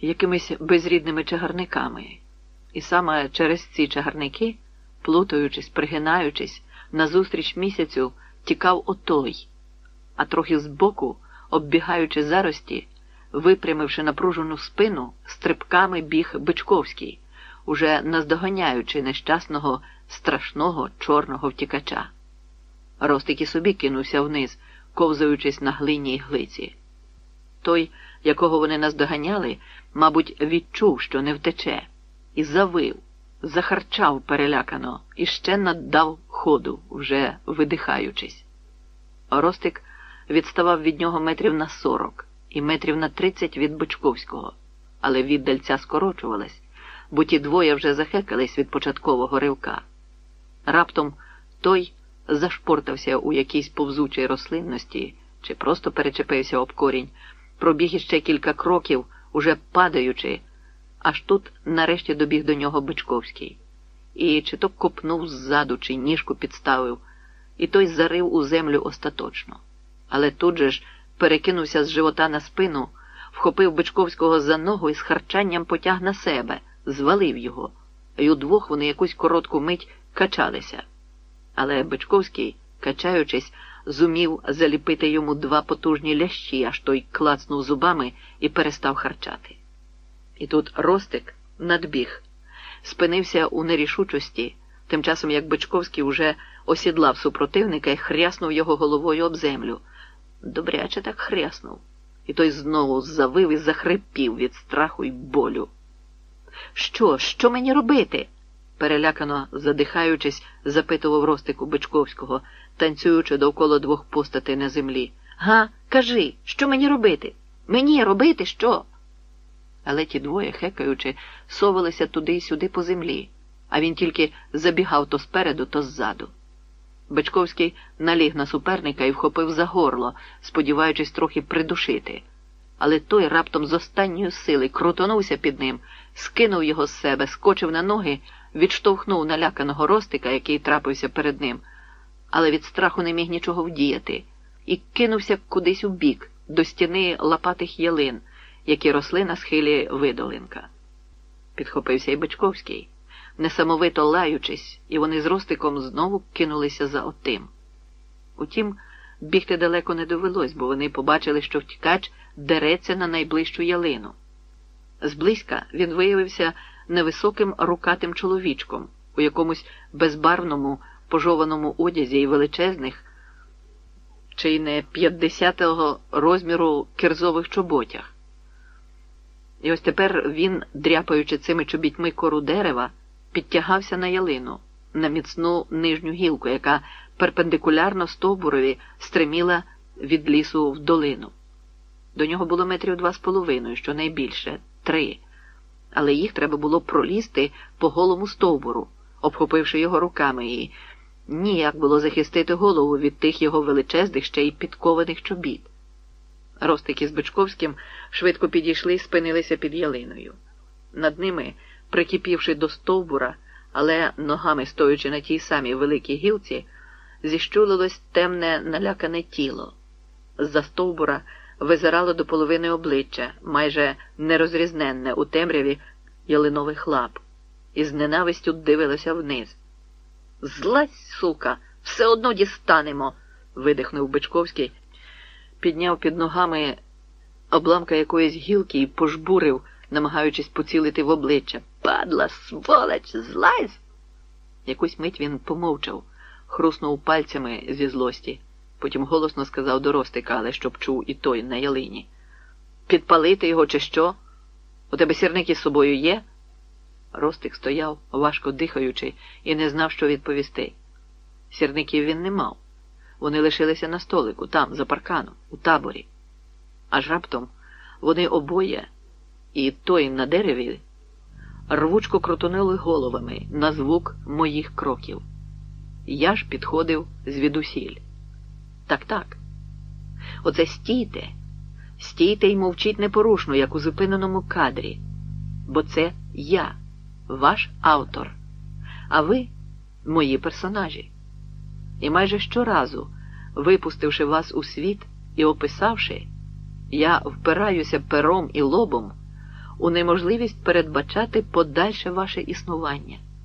якимись безрідними чагарниками. І саме через ці чагарники, плутаючись, пригинаючись, назустріч місяцю тікав отой, а трохи збоку, оббігаючи зарості, випрямивши напружену спину, стрибками біг Бичковський, уже наздоганяючи нещасного, страшного чорного втікача. Ростик і собі кинувся вниз, ковзаючись на глині й глиці. Той, якого вони наздоганяли, мабуть, відчув, що не втече, і завив, захарчав перелякано і ще наддав ходу, вже видихаючись. Ростик відставав від нього метрів на сорок і метрів на тридцять від Бичковського, але віддальця скорочувалась, бо ті двоє вже захекались від початкового ривка. Раптом той зашпортався у якійсь повзучій рослинності чи просто перечепився об корінь, пробіг іще кілька кроків, уже падаючи, аж тут нарешті добіг до нього Бичковський. І чи то копнув ззаду, чи ніжку підставив, і той зарив у землю остаточно. Але тут же ж перекинувся з живота на спину, вхопив Бичковського за ногу і з харчанням потяг на себе, звалив його, і удвох вони якусь коротку мить качалися. Але Бичковський, качаючись, зумів заліпити йому два потужні лящі, аж той клацнув зубами і перестав харчати. І тут Ростик надбіг, спинився у нерішучості, тим часом як Бичковський уже осідлав супротивника і хряснув його головою об землю. Добряче так хряснув, і той знову завив і захрипів від страху й болю. Що, що мені робити? Перелякано задихаючись, запитував Ростик у Бичковського, танцюючи довкола двох постатей на землі. Га, кажи, що мені робити? Мені робити що? Але ті двоє, хекаючи, совалися туди й сюди по землі, а він тільки забігав то спереду, то ззаду. Бичковський наліг на суперника і вхопив за горло, сподіваючись трохи придушити. Але той раптом з останньої сили крутонувся під ним, скинув його з себе, скочив на ноги, відштовхнув наляканого ростика, який трапився перед ним, але від страху не міг нічого вдіяти, і кинувся кудись у бік, до стіни лопатих ялин, які росли на схилі видолинка. Підхопився й Бичковський несамовито лаючись, і вони з Ростиком знову кинулися за отим. Утім, бігти далеко не довелось, бо вони побачили, що втікач дереться на найближчу ялину. Зблизька він виявився невисоким рукатим чоловічком у якомусь безбарвному пожованому одязі і величезних, чи не п'ятдесятого розміру кирзових чоботях. І ось тепер він, дряпаючи цими чобітьми кору дерева, підтягався на ялину, на міцну нижню гілку, яка перпендикулярно стовбурові стриміла від лісу в долину. До нього було метрів два з половиною, що найбільше три, але їх треба було пролізти по голому стовбуру, обхопивши його руками, і ніяк було захистити голову від тих його величезних ще й підкованих чобіт. Ростик із Бичковським швидко підійшли і спинилися під ялиною. Над ними прикипівши до стовбура, але ногами стоючи на тій самій великій гілці, зіщулилось темне налякане тіло. З-за стовбура визирало до половини обличчя, майже нерозрізненне у темряві ялинових лап, і з ненавистю дивилося вниз. Злазь, сука, все одно дістанемо. видихнув Бичковський, підняв під ногами обламка якоїсь гілки і пожбурив намагаючись поцілити в обличчя. Падла, сволоч, злазь. Якусь мить він помовчав, хруснув пальцями зі злості, потім голосно сказав до Ростика, але щоб чув і той на ялині. Підпалити його, чи що? У тебе сірники з собою є? Ростик стояв, важко дихаючи, і не знав, що відповісти. Сірників він не мав. Вони лишилися на столику, там, за парканом, у таборі. Аж раптом вони обоє і той на дереві рвучко крутонили головами на звук моїх кроків. Я ж підходив звідусіль. Так, так. Оце стійте, стійте й мовчіть непорушно, як у зупиненому кадрі, бо це я, ваш автор, а ви мої персонажі. І майже щоразу, випустивши вас у світ і описавши, я впираюся пером і лобом у неможливість передбачати подальше ваше існування.